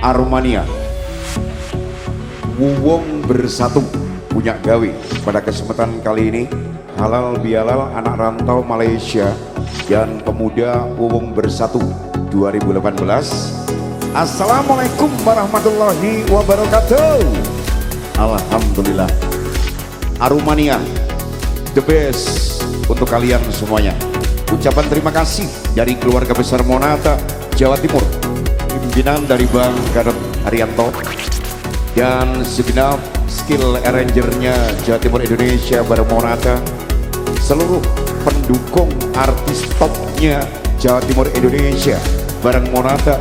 Armania Wuwong bersatu punya gawe. Pada kesempatan kali ini halal bihalal anak rantau Malaysia dan pemuda Wuwong bersatu 2018 Assalamualaikum warahmatullahi wabarakatuh. Alhamdulillah. Arumania the best untuk kalian semuanya. Ucapan terima kasih dari keluarga besar Monata Jawa Timur pimpinan dari Bang Gatot Arianto dan segenap skill arrangernya Jawa Timur Indonesia bareng Monata. Seluruh pendukung artis topnya Jawa Timur Indonesia bareng Monata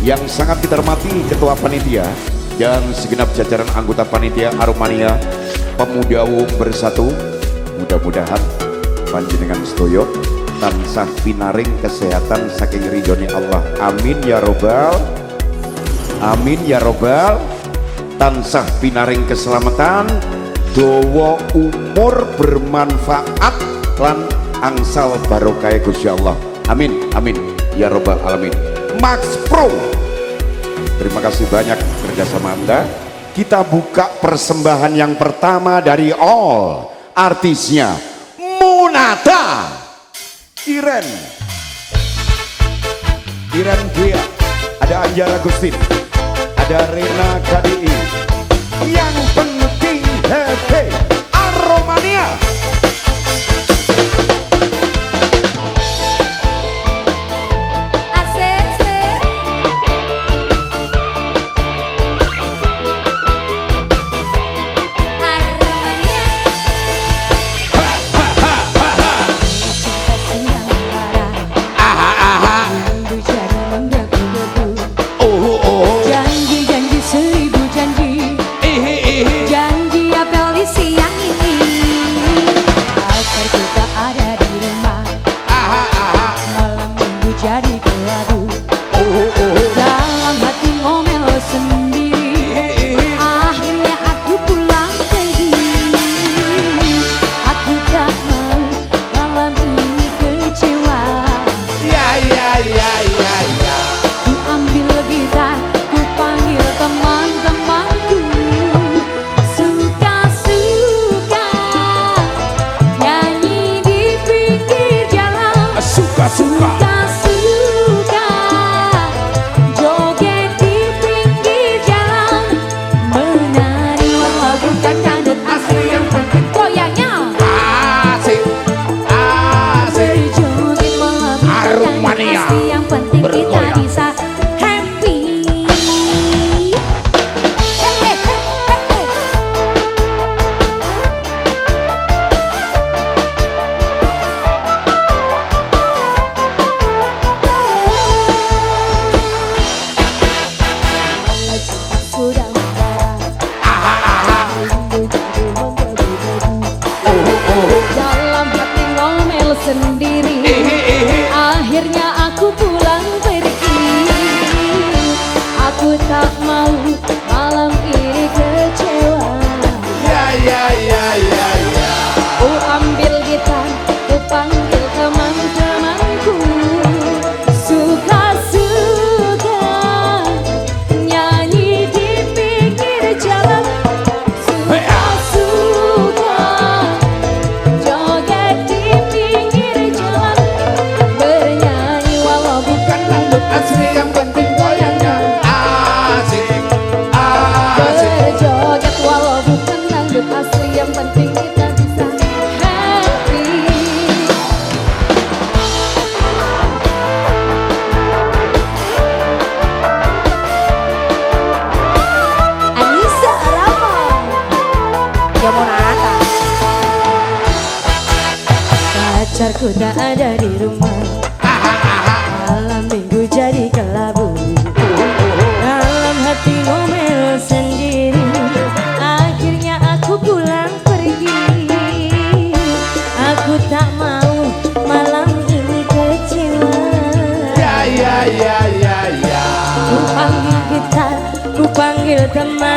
yang sangat kita hormati Ketua Panitia dan segenap jajaran anggota Panitia Aromania Pemuda Wung Bersatu. Mudah-mudahan panjenengan stoyo tansah pinaring kesehatan saking ridhoni Allah. Amin ya robbal. Amin ya robbal. Tansah pinaring keselamatan dowo umur bermanfaat lan angsal barokah Gusti Allah. Amin amin ya robbal alamin. Max Pro. Terima kasih banyak kerjasama anda. Kita buka persembahan yang pertama dari all artisnya Munata Iren. Iren Gia. Ada Anjara Gustin ada Rena KDI yang ya ambil gitar, ku panggil teman-temanku. Suka-suka Nyanyi di pinggir jalan. Suka suka Suka-suka Pacarku tak ada di rumah. Malam minggu jadi kelabu. Dalam hati ngomel sendiri. Akhirnya aku pulang pergi. Aku tak mau malam ini kecewa. Ya ya ya ya ya. Ku panggil gitar, ku panggil teman-temanku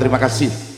terima kasih.